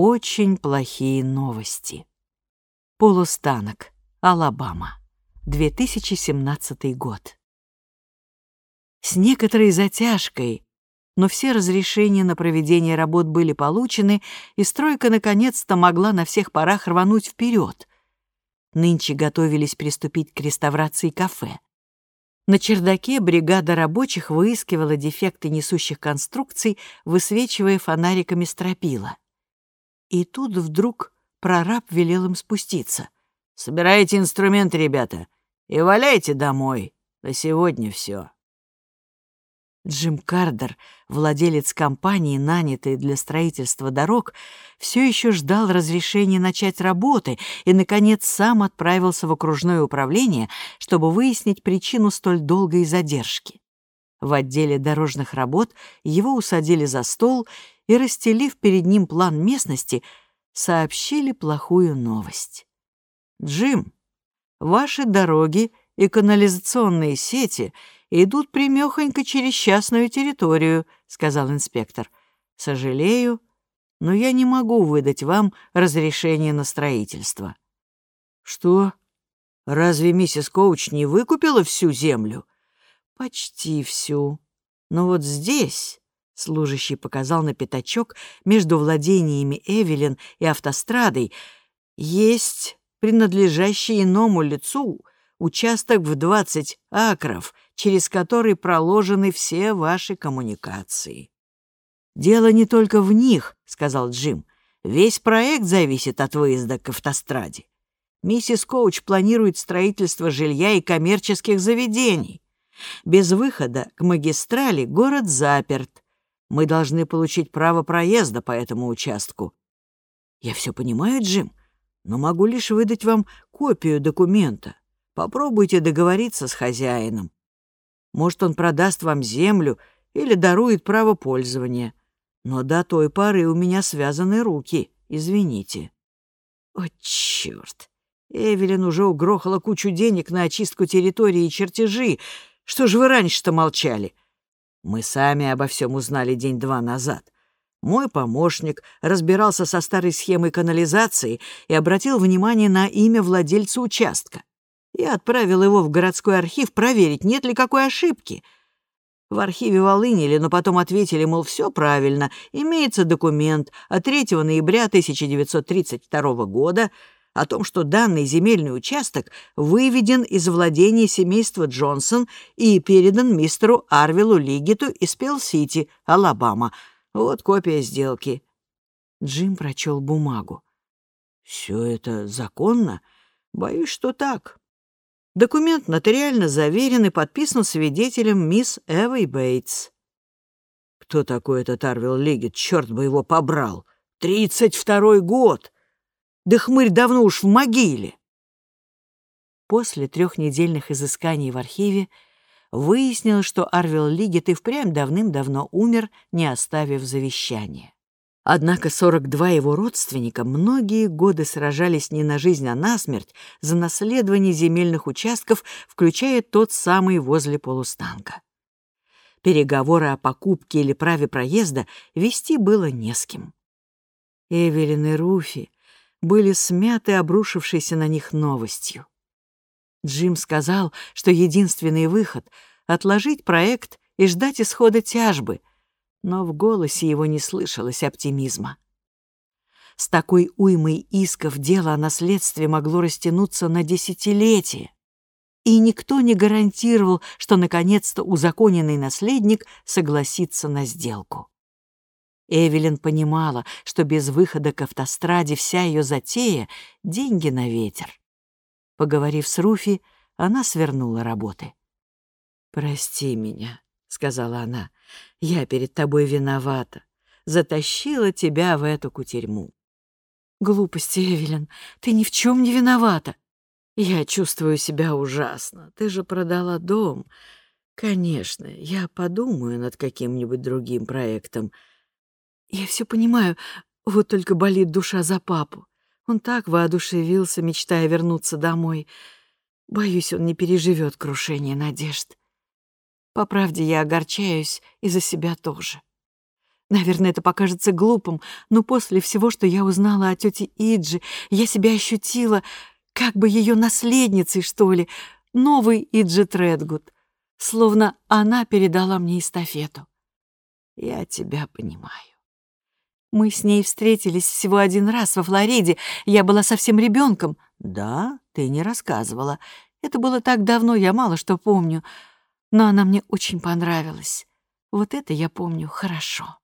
очень плохие новости. Полустанок, Алабама, 2017 год. С некоторой затяжкой, но все разрешения на проведение работ были получены, и стройка наконец-то могла на всех парах рвануть вперед. Нынче готовились приступить к реставрации кафе. На чердаке бригада рабочих выискивала дефекты несущих конструкций, высвечивая фонариками стропила. И тут вдруг прораб велел им спуститься. «Собирайте инструменты, ребята, и валяйте домой. На сегодня все. Джим Кардер, владелец компании, нанятой для строительства дорог, все еще ждал разрешения начать работы и, наконец, сам отправился в окружное управление, чтобы выяснить причину столь долгой задержки. В отделе дорожных работ его усадили за стол и, расстелив перед ним план местности, сообщили плохую новость. «Джим, ваши дороги и канализационные сети — идут примехонько через частную территорию», — сказал инспектор. «Сожалею, но я не могу выдать вам разрешение на строительство». «Что? Разве миссис Коуч не выкупила всю землю?» «Почти всю. Но вот здесь...» Служащий показал на пятачок между владениями Эвелин и автострадой. «Есть принадлежащий иному лицу участок в 20 акров, через который проложены все ваши коммуникации. «Дело не только в них», — сказал Джим. «Весь проект зависит от выезда к автостраде. Миссис Коуч планирует строительство жилья и коммерческих заведений. Без выхода к магистрали город заперт. Мы должны получить право проезда по этому участку. Я все понимаю, Джим, но могу лишь выдать вам копию документа. Попробуйте договориться с хозяином. Может, он продаст вам землю или дарует право пользования. Но до той поры у меня связаны руки, извините». «О, чёрт! Эвелин уже угрохала кучу денег на очистку территории и чертежи. Что же вы раньше-то молчали?» «Мы сами обо всем узнали день-два назад. Мой помощник разбирался со старой схемой канализации и обратил внимание на имя владельца участка. Я отправил его в городской архив проверить, нет ли какой ошибки. В архиве волынили, но потом ответили, мол, все правильно, имеется документ от 3 ноября 1932 года о том, что данный земельный участок выведен из владения семейства Джонсон и передан мистеру Арвилу Лигиту из Пелл-Сити, Алабама. Вот копия сделки. Джим прочел бумагу. «Все это законно? Боюсь, что так. Документ нотариально заверен и подписан свидетелем мисс Эвой Бейтс. Кто такой этот Арвил Лигет? Черт бы его побрал! Тридцать второй год! Да хмырь давно уж в могиле! После трехнедельных изысканий в архиве выяснилось, что Арвил Лигет и впрямь давным-давно умер, не оставив завещания. Однако 42 его родственника многие годы сражались не на жизнь, а на смерть за наследование земельных участков, включая тот самый возле полустанка. Переговоры о покупке или праве проезда вести было не с кем. Эвелин и Руфи были смяты обрушившейся на них новостью. Джим сказал, что единственный выход — отложить проект и ждать исхода тяжбы — но в голосе его не слышалось оптимизма. С такой уймой исков дело о наследстве могло растянуться на десятилетия, и никто не гарантировал, что наконец-то узаконенный наследник согласится на сделку. Эвелин понимала, что без выхода к автостраде вся ее затея — деньги на ветер. Поговорив с Руфи, она свернула работы. «Прости меня», — сказала она, — «я перед тобой виновата, затащила тебя в эту кутерьму». «Глупости, Эвелин, ты ни в чем не виновата. Я чувствую себя ужасно, ты же продала дом. Конечно, я подумаю над каким-нибудь другим проектом. Я все понимаю, вот только болит душа за папу. Он так воодушевился, мечтая вернуться домой. Боюсь, он не переживет крушение надежд. По правде, я огорчаюсь и за себя тоже. Наверное, это покажется глупым, но после всего, что я узнала о тете Иджи, я себя ощутила как бы ее наследницей, что ли, новый Иджи Тредгуд, словно она передала мне эстафету. Я тебя понимаю. Мы с ней встретились всего один раз во Флориде. Я была совсем ребенком. Да, ты не рассказывала. Это было так давно, я мало что помню. Но она мне очень понравилась. Вот это я помню хорошо.